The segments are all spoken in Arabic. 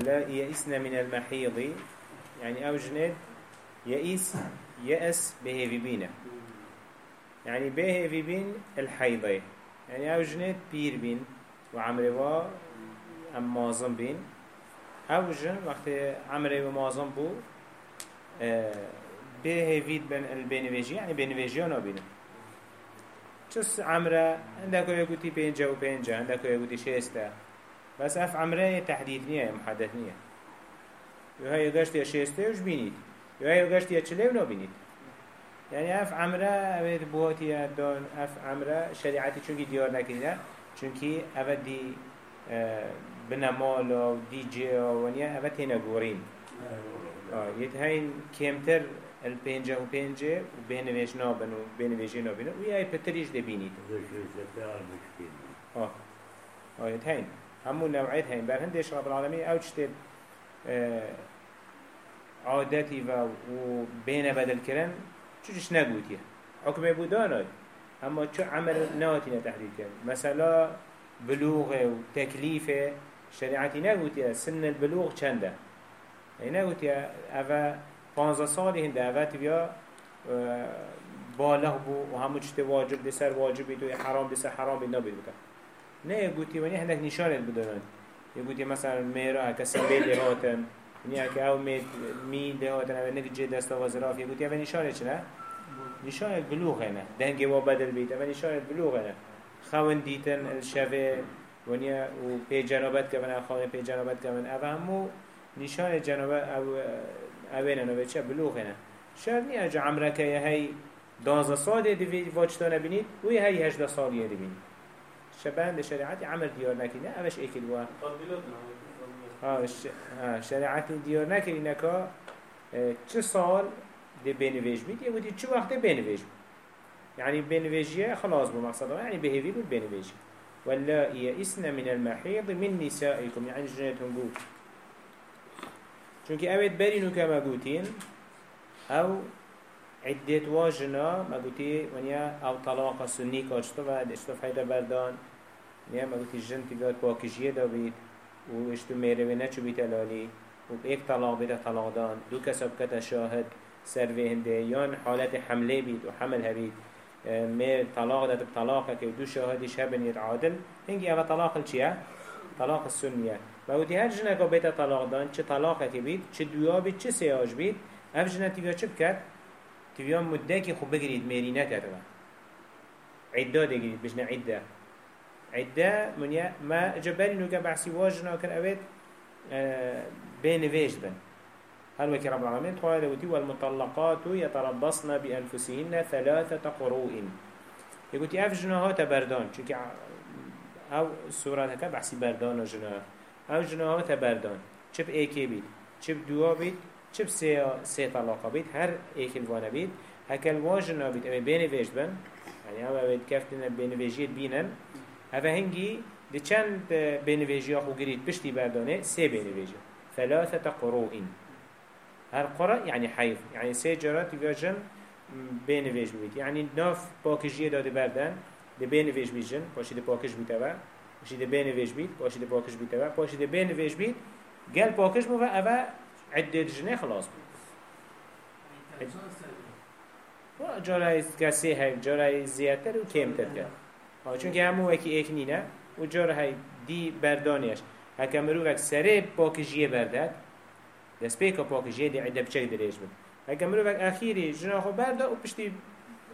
ولا يئسن من المحيض. يعني أو جند يئس يأس بهيفي بينا يعني بهيفي بين الحيضة. يعني أو جند بير بين وعمروا أم مازن بين. أو جن وقت عمروا مازن بو آه بهيفيد بين البينفيجي يعني بينفيجي نابينة. چس عمرة عندك يقولي بينجا و بينجا عندك يقولي شيستا بس اف عمره تحديد نية محدد نية يوهي يقشت يا شيستا وش بينيد يوهي يقشت يا چلي ونو بينيد يعني اف عمره اوید بوهاتي دون اف عمره شريعتي چونكي ديار نكرينه چونكي اوید دي بنمال و دي جي ونيا اوید هنا قورين يتهين كيمتر البنجة و بنجة و بينويش نابن و بينويشي نابن و يهي پتريش دبينيت آه. آه يتهين همو نوعيت هين بر هندش رب العالمين أو چتب عادتي و بين بدل كرن چوش نقوتيه حكم بودانات اما چو عمل ناتي تحديد كرن مثلا بلوغ و تكليف شريعتي نقوتيه سن البلوغ چنده؟ يعني نقوتيه اوه پانزده سالی هنده اوت بیا بالغ بو و همو چته واجب بسر واجب بید و حرام بسر حرام بید نبید بکن نه گویی ونی هندک نشانت بدونن یه گویی مثلا میرا کسی بیل هاتن. ونی که او می می ده هاتن. اول نک جد دست و زراف یه گویی اول نشانت چنا نشانت بلوغه نه. دنگی و بدال بیت. اول نشانت بلوغه نه. خوان دیتن الشفه ونی و پی جنابت کردن خوان پی جنابت کردن اول همو نشان جناب او اوینه نو چه بلوغه نه. شاید نیا جو یه هی دانزه ساده دیوی واجتانه بینید. و هی هشده سالیه دیوی شبان شریعتی عمر دیار نکنه اوش ایکل وا ها شریعتی دیار نکنه که چه سال دی بینویج بید یه بودی چه وقت بینویج بید يعني بينفيجيا خلاص بمقصده. يعني بهذي بالبينفيجيا ولا يئسن من المحيض من نسائكم؟ يعني جنتهم بو چونك اوید برینو که مگوتین أو عدت واجنا مگوتی ونیا أو طلاق سنی کاشتو و اشتو فایده بردان. ونیا مگوتی جن تیگات پاکشیه دا بید و اشتو میره و نچو بیت الالی و ایک طلاق بیده طلاق دان دو کسب کتا شاهد سر هنده. یان حالت حمله بید و حمل هبید. مير طلاق ده طلاق که دو شاهدش هبن يتعادل هنگی اوه طلاق چیه؟ طلاق السنیه و اوتی هر جنه که بیت طلاق دان چه طلاقتی بید چه دویا بید چه سیاج بید. اف جنه تیویا چه بکرد؟ تیویا مده که خوب بگیرید میری نکرده. عده دگیرید بجنه عده. عدة منیا ما جبری نو که بحثی واجنا اوید آه، بین ویجد بن. هل وكي رب العالمين؟ قال وتي والمطلقات يتربصن بأنفسهن ثلاثة قروء. يقول أف جناها تبردان چونك أو سورة هكا بحثي بردان جناها. أو جناها تبردان. چپ ایکی بید چپ دوا بید چپ سه, سه طلاقة بید هر ایک الوانه بید هکل واجنا بید اوه بین ویجد بن يعني أو اوه کفتن بین ویجید اوه هنگی دی چند بین ویجی آخو گرید؟ پشتی بردانه سه بین ویجی ثلاثة قروئين هر قرأ يعني حيض يعني سه جرات يجن بين ويج بيت يعني ناف باكجيه داد بردن ده بين ويج بيجن باشي ده باكج بيتوا باشي ده بين ويج بيت باشي ده باكج بيتوا باشي ده بين ويج بيت قال باكج مو أبا عدة جنيه خلاص بيت جارای کسی های جارای زیادتر و کمتر کرد. ها چون که همون وکی ایک نینه و جارای دی بردانیش. هکه مروفک سره پاکجیه بردد. دست پیکا پاکجیه دی عده بچه دریش بود. هکه مروفک اخیری جنا خو برده و پشتی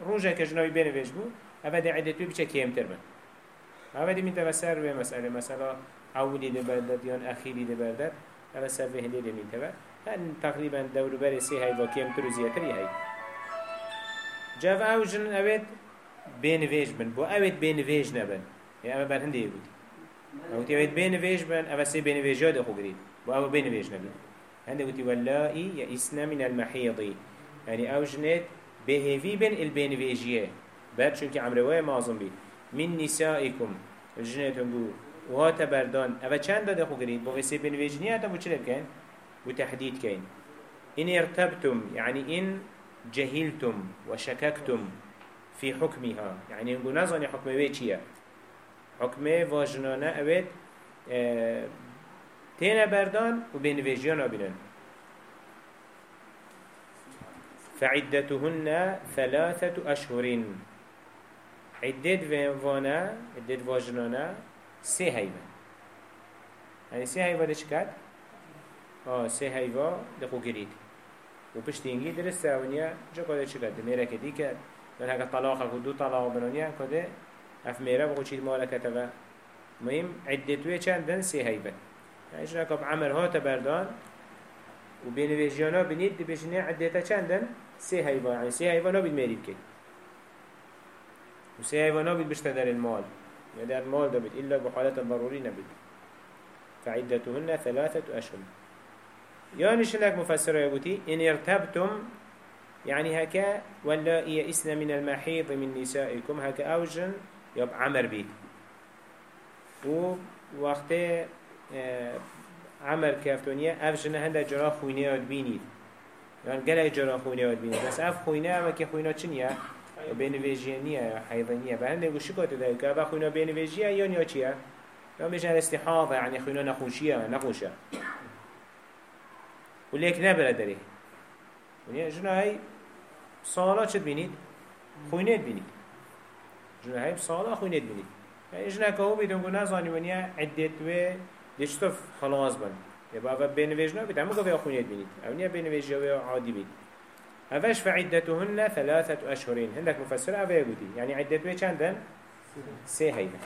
روژه که جناوی بینویش بود اوه دی عده توی بچه کمتر من اوه دی میتوه سر به مسئله مثلا اولی دی بردد یا اخیری دی بردد اوه سر به هنده دی میتوه. هن تقریبا دور بر سی های با کمتر و زیادتری های جاف او جن اوید بینویش بن. بو اوید بینویش نبن. یا اوه بر هنده بود اوتی اوید بینویش بن اوه سی بینویش یاد خو گرید بو اوه بینویش نبن. هنده وتي واللائي يئسن من المحيض. يعني أو جنت بهيفي بن البينفيجيه بعد چونك عمروه معظم بي. من نسائكم. الجنت هم بو. وهات بردان أو چند داده خو گرید بو غسي بينفيجنيه هتا بو چلب كين؟ بو تحديد كين. إن ارتبتم يعني إن جهلتم وشككتم. في حكمها. يعني نقول نظني حكمه ويتشيا حكمه واجنانا أبد آه تينا بردان و بين فيجيانا بنن فعدتهن ثلاثة أشهر عدد فانا عدد واجنانا سي هيبا يعني سي هيبا دي شكات آه سي هيبا دقو قريد و پشتینگی درسته ونیا جا کده چی کرده میره که دی من هکا طلاق دو طلاق بنونیا کده اف میره بقو چید مالا کتبه مهم عدتوی چندن سي هيبا يعني شنا كاب عمر ها تبردان و بين فيجيانا بنيت دي بجنه عدتا چندن سي هيبا يعني سي هيبا نابد ميريب كي و سي هيبا نابد بشتدر المال. يعني در المال دابد إلا بحالة ضروري نبد فعدتهن ثلاثة أشهر. يعني شنك مفسره يقولي إن ارتبتم يعني هكا ولا يئسن من المحيض من نسائكم هكا أوجن يب عمر بيت و وقت آه، عمر كافتونيا أفجن هنده جرا خوينة يد بينيد يعني قلق جرا خوينة يد بينيد بس أف خوينة أما كي خوينه چنيا بين فيجيانية حيضانية بهنده يقول شكوة تدهي كابا خوينة بين فيجيا يون يا چيا يوم يجعل استحاضة يعني خوينة نخوشية نخوشة. وليك نبرا ونيا جنا هاي صالة چد بينيد خوينات بينيد جنا هاي صالة خوينات بينيد يعني جنا كهو بيدون قو نازاني ونيا عدت و دشتف خلاص بن. يبقى أفا بين ويجنا بيت عمو قوي خوينات بينيد أونيا بين ويجنا عادي بيت أفاش فعدتهن ثلاثة أشهرين هندك مفسر أفا يقولي يعني عدت و چندن؟ سي هيدا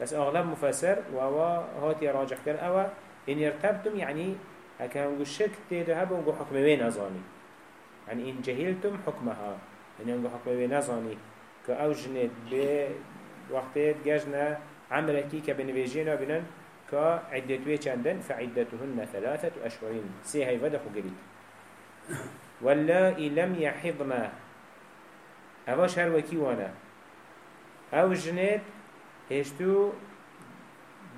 بس أغلب مفسر وهو هاتي راجح كر أوا إن يرتبتم يعني هكا هنگو شك تيدا هبا هنگو حكم وين أزاني يعني إن جهلتم حكمها. يعني هنگو حكم وين أزاني كأو جنت بوقتت جاجنا عملكي كبنفيجينا بنن كعدتوي چندن فعدتهن ثلاثة أشهرين. سي هاي ودخو قريب واللائي لم يحضن. أواش هر وكي وأنا. أو جنت هشتو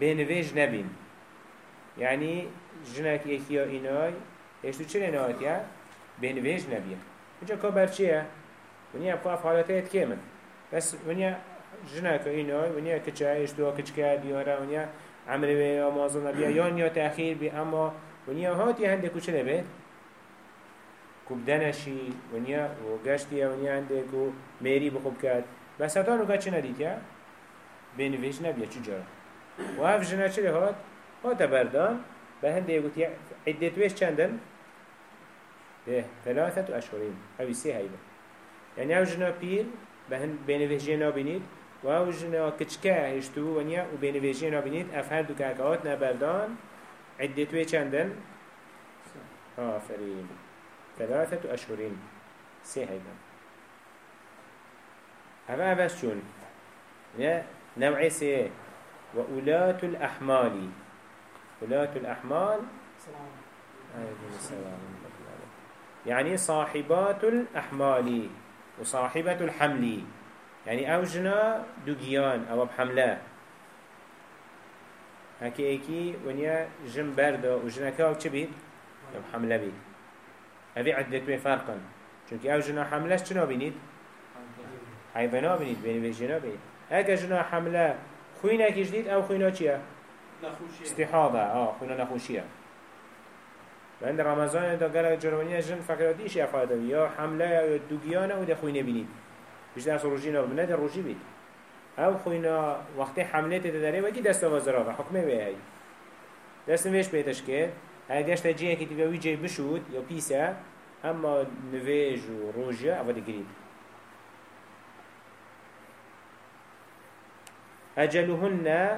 بنفيج نبين. يعني جنك يكيا إناي إيش تو چه نهات بین ویج نبیه اینجا کابر چیه؟ ونیا بخواه حالات ایت که من بس ونیا جنا که اینا ونیا کچه اشتوا کچکه دیاره ونیا عمره و آمازون نبیه یا نیا تأخیر بی اما ونیا هاتی هنده کچه نبیه کبدنشی ونیا و گشتی ونیا هنده که میری بخوب کرد بس اتا رو کچه ندید یا؟ بین ویج نبیه چجا؟ و هف جنا چه هات؟ هات بردان به هنده گوتی عدت ویش چندن؟ ده ثلاثة أشهرين. أو سي هيدا. يعني أو جنا بير بهند بين فيجينا بنيت وأو جنا كتشكا هشتو ونيا وبين فيجينا بنيت أفهر دو كاكاوات نبردان عدة ويش چندن؟ آفرين ثلاثة أشهرين. سي هيدا. هذا بس شون؟ نوعي سي. وأولاة الأحمال. ولاة الأحمال. عليكم السلام. يعني صاحبات الأحمال وصاحبة الحمل. يعني أوجنا دوغيان أو بحملة هكي ايكي ونيا جن بردا وجنا كاو چه بيت؟ بحملة بيت أبي عدت بي فرقا چونك أوجنا حملة چنا بينيد؟ حيوانا بينيد بين بيجنا بينيد اگه جنا حمله خوينه كجديد أو خوينه چيه؟ استحاضة آه خونا و اند رمضان دا گلک جرمانی اجرن فقیراتی ایش افاده یا حمله یا دوگیانه و دا خوی نبینید بیشتر از روژی نبینه در روژی بید. او خوینا وقتی حمله تا داره وگی دست آوازرا و حکمه بیه دست نویش پیتش که اگه گشت جیه که تیوی جی بشود یا پیسه اما نویج و روژی او ده گرید نه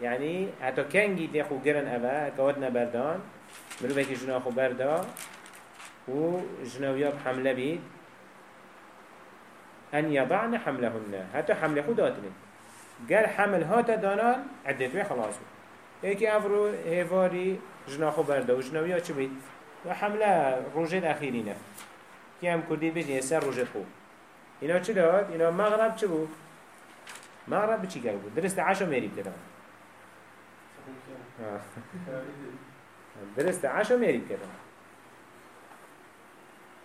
یعنی حتی کنگی ده خو گرن اوه کودن بردان مروفه كي جنا خو بردا و جناويا بحمله بيد. أن يضعن حملهن. حتى حملة خو داتن قال حمل هاتا دانان عدت بي خلاص. هيك أفرو هيفاري جنا خو بردا و جناويا چه بيد؟ وحمله روجه أخيرين كي هم كردي بيجي يسر روجه خو. اینا چه داد؟ اینا مغرب چه بود؟ مغرب بچی گل بود؟ درست عشا میری بدن درسته عشا میری کردن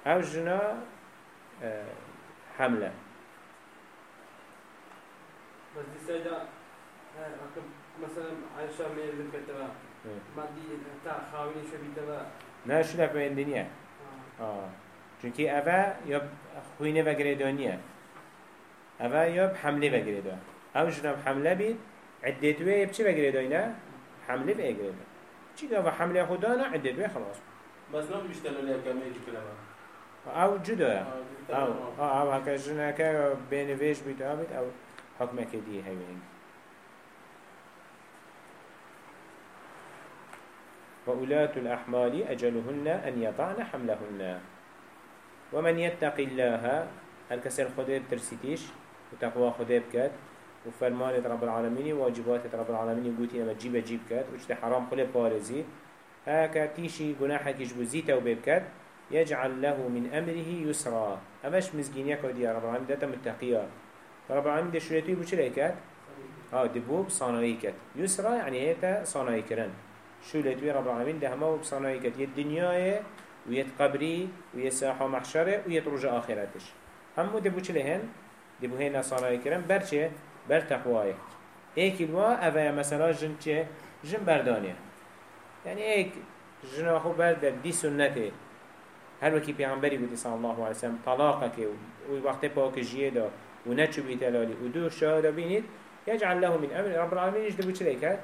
أو جنا حمله. بس دي سيدا مثلا عائشة من ذكرتها ما دي تا خاويني شو بيتها نه شو لك بين دنيا آه. چونكي أفا يب خوينة وگريدانية أفا يب حملة وگريدان أو جناب حملة بيت عدتوه يب چه وگريدانية حملة وگريدان چي قاوة حملة خدانا عدتوه خلاص. بس نام بيشتغلوا لي كمان كلمة آو جدا آو أو هكا جنكا بين فيش بيت آو بيت أو حكمك دي هايين وأولاة الأحمال أجلهن أن يضعن حملهن. ومن يتق الله هل كسر خده بترسيتيش وتقوى خده بكات وفرمان رب العالمين واجبات رب العالمين قوتي أما جيب جيب كات وجد حرام خله بارزي. هكا تيشي جناحك يجبو زيتا وبيبكات يجعل له من أمره يسرا. أمش مزجينيا كودي رب العالمين داتا متقيا. رب العالمين ده شريتوي بوش ليكات آه دبوب صانعي كات. يسرا يعني هيتا صانعي كرن. شو لتوي رب العالمين ده همه بصانعي كات. يد دنيا ويد قبري ويد ساحة محشرة ويد رجع آخرتش همو دبو لهن؟ دبو هنا صانعي كرن. برچه بر تقواه ايك الوا اوه مثلا جن چه جن بردانيه يعني ايك جن اخو برد دي سنته هر وكي پیغمبری بودی صلی الله علیه وسلم طلاقه که و وقت پاک جیه دا و نچو بیت الالی و دو شاهد بینید يجعل له من أمر رب العالمين يجد بو چلی کرد؟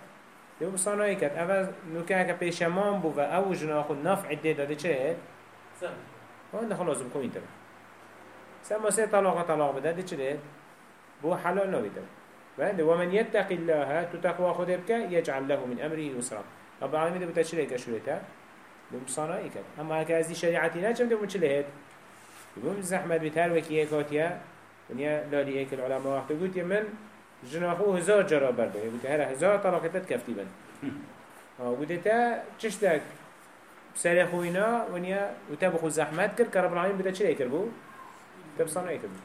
دو بصانایی کرد. اول نوکه که پیشمان بو و أو جناخو نفع ده داده چه سهل هون ده خلاص بكون يتبع سما سي طلاق طلاق بده ده چه بو حلال نبيته بعد ومن يتق الله تتقوى خدبك يجعل له من امره يسرا رب العالمين بتشريك شريته بم صناعي كد أما هكا هذه شريعتي لا كم تقول شلهت يقوم زحمة بتهر وكيه كاتيا ونيا لا لي هيك العلماء وقت قلت من جناخو هزار جرا برده قلت هلا هزار طلاقتت كفتي بن. قلت تا چشتك سر خوينا ونيا وتبخو زحمت كر كرب العالمين بدا چلي كربو تب صناعي كربو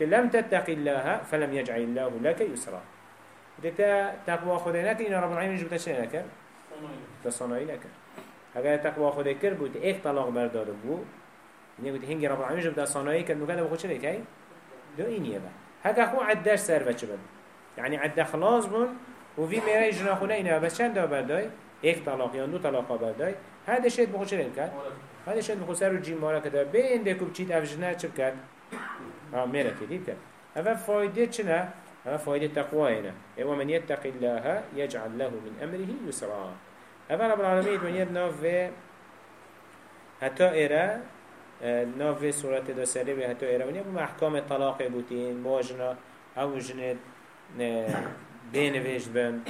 لم تتق الله فلم يجعل الله لك يسرا. قلت تا تقوى خدينك إن رب العالمين جبت شلي لك تصنعي لك اگر تقوا خود کر بود ایک طلاق بردار بو. یعنی بود هنگی رب العالمین جب دستانایی کرد نکرد بخود چه کی دو اینیه با. هک خو عدش سر بچه بد یعنی خلاص بون و وی میره جنا خونه اینه بس چند دا بردای؟ ایک طلاق یا دو طلاق بردای. هذا شيء بخود چه کرد هذا شيء بخود سر و جیم مارا کده بین دکوب چیت افجنه چه کرد ها کرد هذا فایده چنه هذا فایده تقوى هنا ومن يتق الله يجعل له من أمره يسرا. اول رب العالمين دنیا ناف و حتی ایره ناف و صورت دا سره و حتی ایره ونیا بم احکام طلاق بوتین مواجنا أو جنید بین ویش بن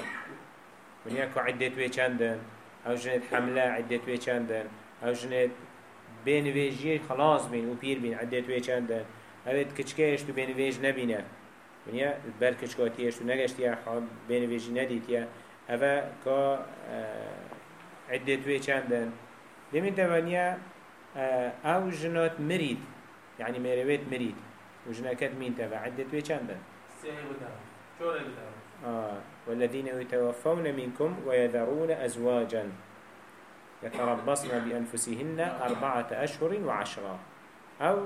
عدت وی چندن أو جنید حملة عدت وی چندن أو جنید بین ویجی خلاص بین و پیر بین عدت اوید کچکهش تو بین ویج نبینه ونیا بر کچکاتیش تو نگشتی بین ویجی ندیدیه اوه که عدت وی چندن دمین توانیا أو جنات مرید يعني مرويت مريد وجناكت مين تبع عدت وي چندن آه والذين يتوفون منكم ويذرون أزواجا يتربصن بأنفسهن أربعة أشهر وعشرة أو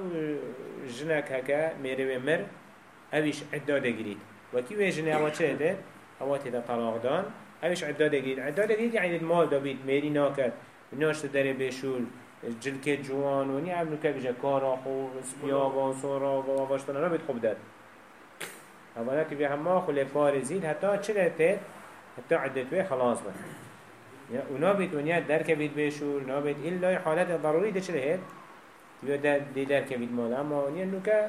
جناك هكا ميروي مر أويش عدة دقريد وكي جنا أول شيء أواتي طلاق دان. اوش عداده گید عداده گید یعنی المال دا بید میری ناکد ناشت داره بشول جلک جوان و نی عملو که بجه کارا خو سپیاغا و سوراغا و واشتانا را بید خوب داد. اولا به همه خلی پارزید حتی چه لته حتی عدتوه خلاص بد اونا بید ونیا درک بید بشول نا بید إلا حالت ضروری ده چه یا در دی درک بید مال اما ونیا نوکه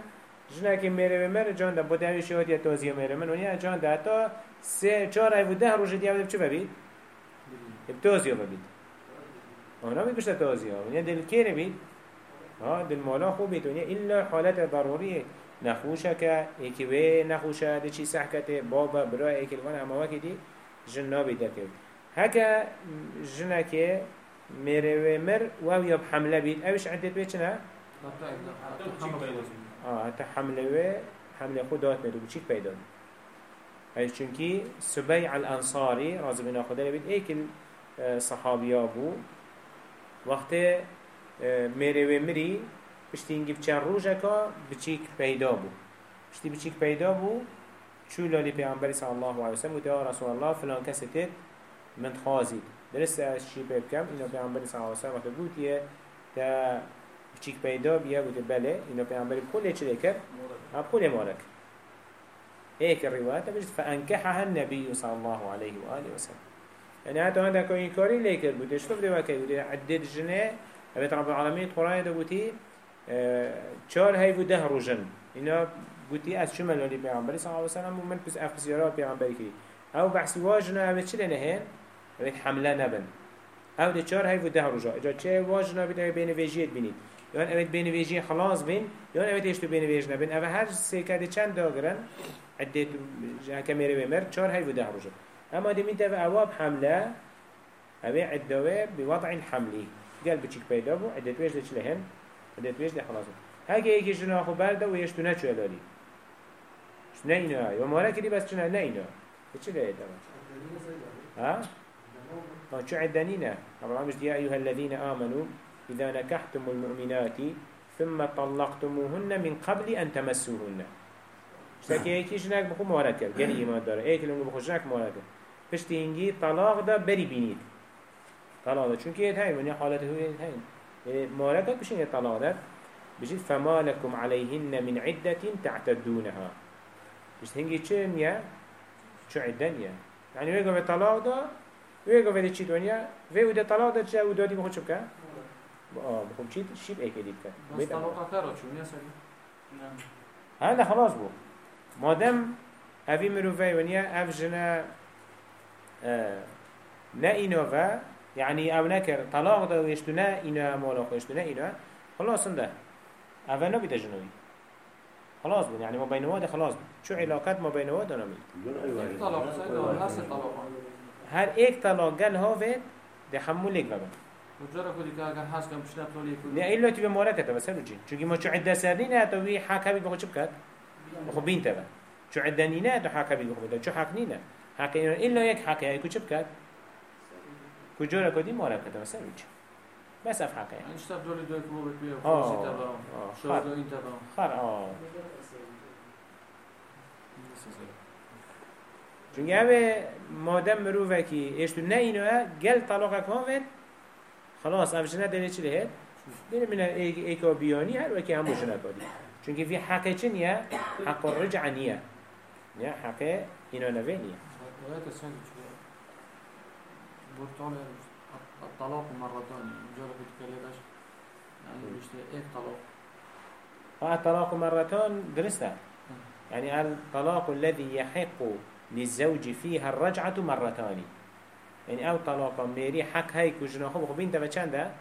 جنکی میره و مره جان ده بوده همیشه هاتی تازیه میره من ونیا جان ده حتی سه چهار ای و ده روز دیگه چه ببید؟ توزیه ببید آنا بید بشت توزیه ونیا دل کیره بید؟ ها دل مالا خوب بید ونیا الا حالت ضروریه نخوشه که ایکی وی نخوشه ده چی سحکته بابا برای ایکی اما وکی دی جن نابید که هکا جنکه و مر و یا حمله اوش عدت بید چنه؟ آه حتی حمله و حمله خود داد میدو چیک پیدا هاي چونكي سبيع الأنصاري رازو بنا خدا لبيت ايك الصحابيا بو وقت ميري ومري بشتي نجيب چند روزكا بچيك پیدا بو بشتي بچيك پیدا بو شو لالي پیغمبری صلی الله علیه وسلم و یا رسول الله فلان کسی تید من خازید درست شی بکم اینا پیغمبری صلی الله علیه وسلم وقت بود یه تا بچیک پیدا بیا بود بله اینا پیغمبری پول چه کرد؟ ها پول مالک هيك الرواية بجد فأنكحها النبي صلى الله عليه وآله وسلم يعني حتى هذا كوين كاري ليكر بود اشتف دوا كي بود عدد جنة أبيت رب العالمين قرآن ده بوتي چار هاي وده روجن اینا گوتی از چه ملالی پیامبری صلی الله علیه و سلم؟ و من پس اف زیارا پیامبری کی؟ أو بحثی اوید حمله نبن او ده چار و ده رجا اجا چه واج نبید؟ بین بینویجیت بینید. یعنی یان اوید بینویجی خلاص بین یعنی یان اوید ایش بین بینویج نبین او هر سیکرد چند داگرن عده جهکه میره بمر چار و ده رجا اما ده میده و اواب حمله اوید عدوه بوضع حملی. قلب چیک پیدا بو عده تویش ده چلهن عده تویش ده خلاص هاگه یکی جنا خو برده و یش نچو نه اینا. و مارا کردی بس چنا نه اینا. چه ده ها؟ ما شو عدني نه طبعا مش يا أيها الذين آمنوا إذا نكحتم المؤمنات ثم طلقتموهن من قبل أن تمسوهن. شتاكي هيك جناك بخو مارد کرد گلی ایمان دارة. ایک لنگو بخو جناك مارد کرد پشتی اینگی طلاق دا بری بینید طلاق دا. چون که یه تاین ونیا حالت هو یه تاین مارد کرد بشین طلاق دا. بجید فما لكم عليهن من عدة تعتدونها. مش هنگی چه نیه چه عدن نیه یعنی ویگو به طلاق دا ویگو به چی دنیا وی و ده طلاق دا چه و دادی بخود چه بکن آه بخود چی شیب ایکی دید کن بس طلاق کرد چون سری هذا خلاص بو مادم هفي مروفي ونيا اف جنا آه نا إنوفا يعني أو نكر طلاق دا ويشتو نا إنا مولاق ويشتو نا إنا خلاص انده اوه نبي جنوي خلاص بون يعني ما بين واده خلاص شو علاقات ما بين واده نمید طلاق سيدا نفس الطلاق هر ایک طلاق گل هاوید ده همو لیگ لگن وجرا کدی که اگر هست کم پشت نتولی کنی نه ایلا تو به مارکت تا بسر بجین چون ما چو عده سرنی نه تو وی حاکمی بخو چپ کد بخو بین خب تا چو عده نی نه تو حاکمی بخو بده. چو حق نی نه. حق ایلا یک حقی های کچپ کد کجورا کدی؟ مارکت تا بسر بجین بس اف حقه يعني اشتاف دولي دوك مو بتبيع وخلصي تبعهم شو دوين تبعهم خر اه چونکه اوه مادم مروفه کی اشتو نه اینو گل طلاق کامل خلاص اوه جنه دلیل چی لهید؟ دلیل من ایکا بیانی هر وکی همو جنه کادی چونکه في حق چه نیه؟ حق الرجع نیه. نیه حق اینا نوه نیه. برتقال الطلاق مرتان مجرد بتكلمش يعني بيشتري إيه طلاق. ها الطلاق مرتان درسته. يعني الطلاق الذي يحق للزوج فيها الرجعة مرتان. يعني أو طلاق ميري حق هاي كجنا خب خبين تبا چنده؟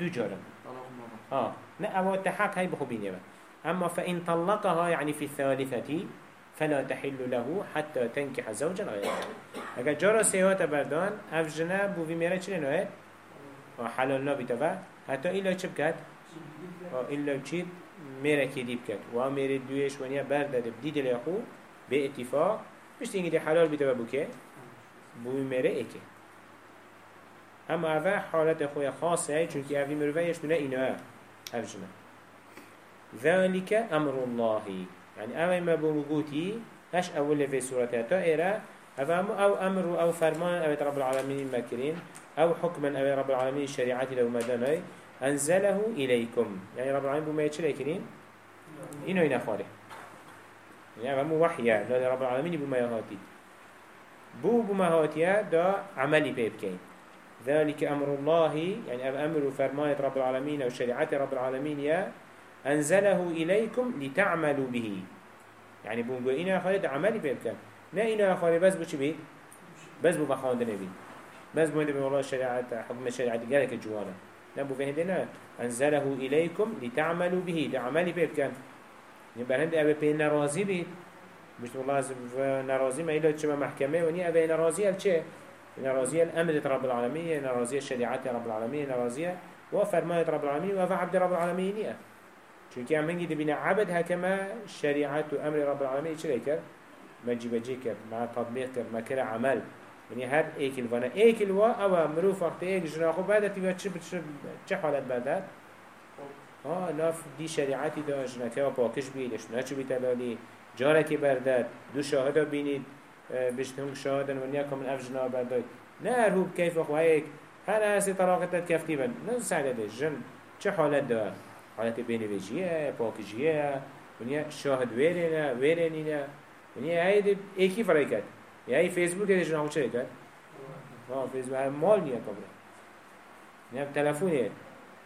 دو جارم. آه. لا أو التحق هاي بخبين يبا أما فإن طلقها يعني في الثالثة فلا تحل له حتى تنكح زوجا غيره. اگر جارا سيهات بردان اف جنا بو في ميرا چلين هاي حلال نبي تبا حتى إلا چه بكت إلا چيد ميرا كدي بكت و ميرا دويش ونيا برده بديد لأخو باتفاق مش تيجي دي حلال بتبا بوكي بو ميرا ايكي اما اوه حالت خوی خاصه هی چونکه اوی مروفه یشتونه اینه اف جنا ذلك أمر الله. يعني أما ما بمقوتي أش أول في سورة تائرة أفهم أو أمر أو فرمان أو رب العالمين المكرين أو حكما أو رب العالمين الشريعة لو مدني أنزله إليكم. يعني رب العالمين بما يتشري كريم إنه خالي. يعني أفهم وحيا لا رب العالمين بما يهاتي. بو بما هاتيا دا عملي بيبكين. ذلك أمر الله يعني أمر فرمان رب العالمين أو شريعة رب العالمين يا أنزله إليكم لتعملوا به. يعني بونقول إنا خالد عملي بيبكن لا إنا خالد بس بو بيت بس بو بخاندن بيت بس بو هندي والله الشريعة حكم الشريعة قالك الجوانا لا بو فهندنا أنزله إليكم لتعملوا به. لعملي بيبكن يبقى هندي أبي بين نرازي بيت. مش والله نرازي ما إلا تشما محكمة. وني أبي نرازي الشيء نرازي الأمر رب العالمين نرازي الشريعة رب العالمين نرازي وفرمان رب العالمين وفعبد رب العالمين. نيه چونکه هم هنگی دبینا عبد هکما شریعت و أمر رب العالمین چه کرد؟ ما جیب جی کرد ما تطبیق کرد ما کرد عمل. یعنی هر ایکل وأنا ایکل وا أو مروف وقت ایک جناخو بعد تیوه چه چه حالت بعد ها لاف دی شریعتی دا جنکه و پاکش بید اشتنا چه بیتلالی جارك برداد دو شاهدا بینید. بشتهم شاهدا ونیا کم الافجنا برداد نه هر هو كيف أخو هيك هر هسي طلاقتت كفتي بن نه سعدت جن چه حالت دار؟ حالت بين وجهه پاکجیه. ونیا شاهد ویرینه ویرینینه. ونیا هاي دي ايكي فريكت يعني فيسبوك ده جناه چه کرد ها فيسبوك هم مال نیا کبره نیا تلفونه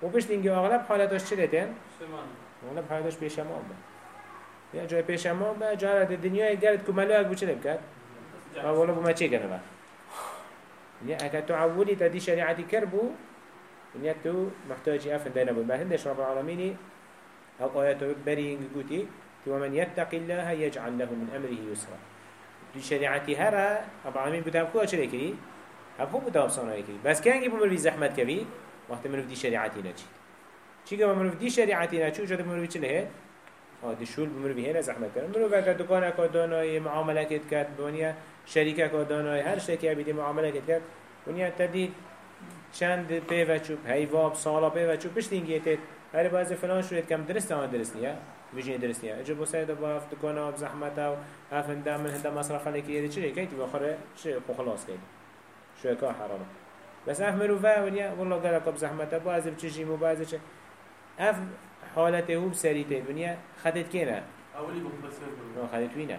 و بشت اینگه اغلب حالتاش چه دیتن؟ اغلب حالتاش پیشمان با یا جای پیشمان با جای دنیای گرد کمالو اگه چه کرد؟ اولا بما چه کنه با نیا اگه تو عولی تا دی شریعتی کربو نیا تو محتاجی افن دینا بود بهندش رب العالمینی أو آیاتو بری اینگه گوتی تو من يتق الله يجعل له من أمره يسرا تو شریعتی هر رب العالمین بوده هم کوه چه کری هم خوب بوده کری بس که انگی بمروی زحمت کبی وقت منو دی شریعتی نچید چی؟ که منو دی شریعتی نچو جد منو چه له آدی شول بمروی هر زحمت کرد منو وقت دکان کدانای معامله کت کرد بانیا شریک دانای هر شکی بیدی معامله کت کرد بانیا تدی چند پیوچوب هیواب سالا پیوچوب پشت اینگیتت هر باز فلان شوید کم درست آن درست نیه بيجي درس نيا اجى بسيطة باف تكونا بزحمته وهاف هندا من هندا مصرف عليك يدي شيء كيت بآخره شيء خلاص كيت شو كا حرام بس اف مروفا ونيا والله قال لك بزحمته بعض بتشي مو بعض شيء اف حالته هو بسريته ونيا خدت كينا أولي بخ بس ما خدت وينا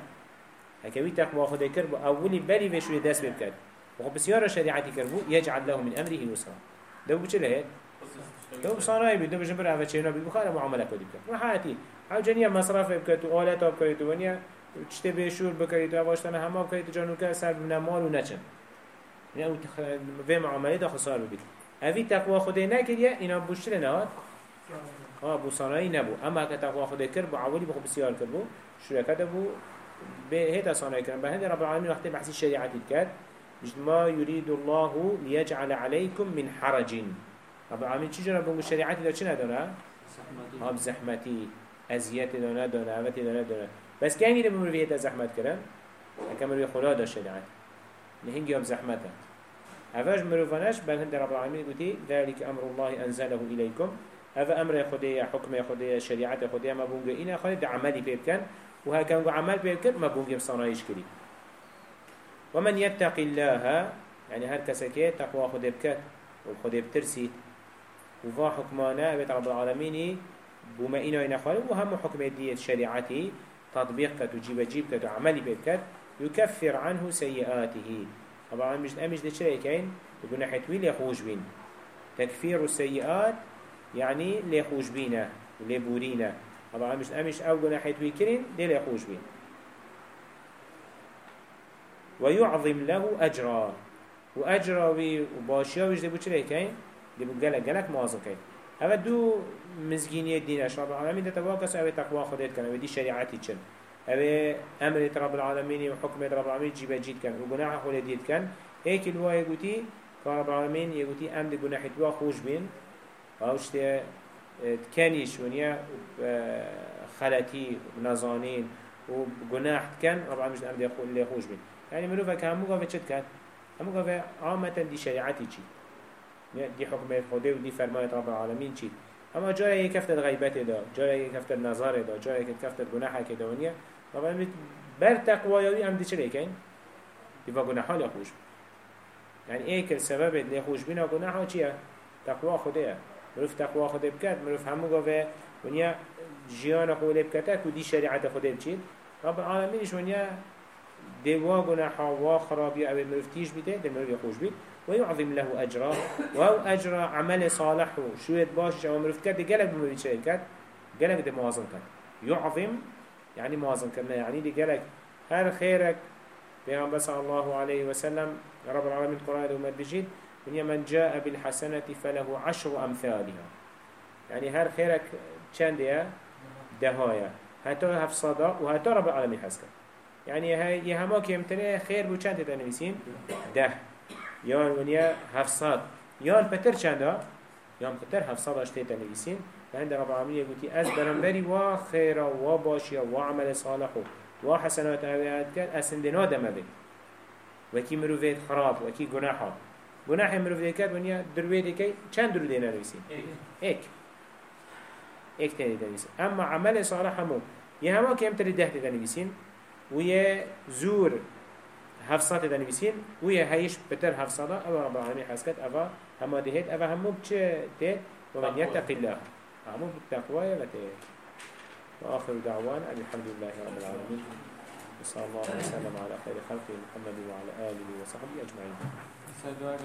هكوي تقوى خد كرب أولي بري بشوي دست بكر وخب بسيارة شريعتي كربو يجعل له من أمره يسرا دو بچه لهت دو بصانعي بيد دو بجنبر عفا چينا بيد بخار معاملة كدي بكر ما حياتي أو جنيا مصرف بكت و آلات بكريت ونيا چته بشور بكريت و واشتن همه بكريت جانو که سر بنا مال و نچن يعني أو في معاملة دا خسار ببيت. اوی تقوى خده نکریه اینا بوشتر نهاد ها بو صانعی نبو. اما که تقوى خده کر بو عولی بخو بسیار کر بو شرکت بو به هيدا صانعی کرن به هند رب العالمین وقتی بحثی شریعتی کرد ما يريد الله ليجعل عليكم من حرج رب العالمين چی جرا بو شریعتی دا چی نداره؟ ها بزحمتی ازیت دا نداره عوتی دا نداره. بس کنی ده بمروی هيدا زحمت کرن اکا مروی خدا دا شریعت. نهنگی هم زحمته. هفاش مروفانش بل هند رب العالمين قلتي ذلك أمر الله أنزله إليكم هذا أمر خدية حكم خدية شريعة خدية ما بونجا إنا خالد عملي بيبكن وها كان عمل بيبكن ما بونجا بصنايش كري ومن يتق الله يعني هر كسكي تقوى بكت وخدية بترسي وفا حكمانا بيت رب العالمين بما إنا خالد وهم حكم دي شريعتي تطبيق كت وجيب جيب كت وعملي بيبكت يكفر عنه سيئاته طبعا مش امش ده شيء كاين يقول حتوي ليخوش بين تكفير السيئات يعني ليخوش بينا وليبورينا طبعا مش امش أو قلنا حتوي كرين دي ليخوش بين ويعظم له أجرا. وأجرا وباشيا ويش دي بو چلي كاين دي بو قلق قلق موازن كاين هذا دو مزجينية دين أشراب العالمين ده تواكس أو تقوى خديت كان ودي شريعتي چن. أبي أمر رب العالمين وحكم رب العالمين جيب جيد كان وجناح خول ديد كان هيك الوا يقولي كرب العالمين يقولي أمر جناح توا خوش بين أوش ته تكنيش ونيا خلتي ونزانين وجناح كان رب العالمين أمر يخول اللي خوش بين يعني منو فكان مو قاعد شد كان هم قاعد عامة دي شريعتي شيء دي حكم خدا ودي فرمان رب العالمين شيء اما جای کفت غیبت دا جای کفت نظر دا جای کفت گناه که دونیا طبعا بر تقوایوی هم دیچه لیکن دیوا گناه ها خوش يعني ايه السبب اللي خوش بينا گناه ها چیه؟ تقوا خوده مروف تقوا خوده بکرد مروف همو گاوه ونیا جیان خوده بکرد و دی شریعت خوده بچید رب العالمینش ونیا دوا گناه ها و خرابی او مروف تیش بیده ده مروف خوش بید ويعظم له أجرا وهو أجر عمل صالح. شوية باش شو مروف كرد قلب بمروف شركات قلب ده موازن كرد يعظم يعني موازن كرنا يعني دي قالك هر خيرك. بيغمبر صلى الله عليه وسلم رب العالمين القرآن وما بجيد من من جاء بالحسنة فله عشر أمثالها. يعني هر خيرك چند يا دهايا. حتى هف صدا وحتى رب العالمين حسك يعني هاي يهماك يمتنع خير بو چند تنويسين ده. يان ونيا هف صد يان بتر چندا يان بتر هف صد اشتي تنويسين عند رب العالمين يقولي أز برنبري وا خيرا وا باشيا وا عمل صالح وا حسنات أبيات كان أسندنا دم وكي مروفيت خراب وكي جناحا جناح مروفيت كات ونيا درويتي كي كان درو دينا نويسين هيك هيك تاني تنويسين أما عمل صالح مو یه همه که هم تری ده تدنی بیسین و یه زور هفصات تدنی بیسین و یه هیش بتر هفصادا أو رب العالمین حسکت أو همه دهید أو همه بچه ده ومن يتق الله. همه بالتقوى وتهید وآخر دعوانا أن الحمد لله رب العالمين وصلى الله وسلم على خير خلقه محمد وعلى آله وصحبه أجمعين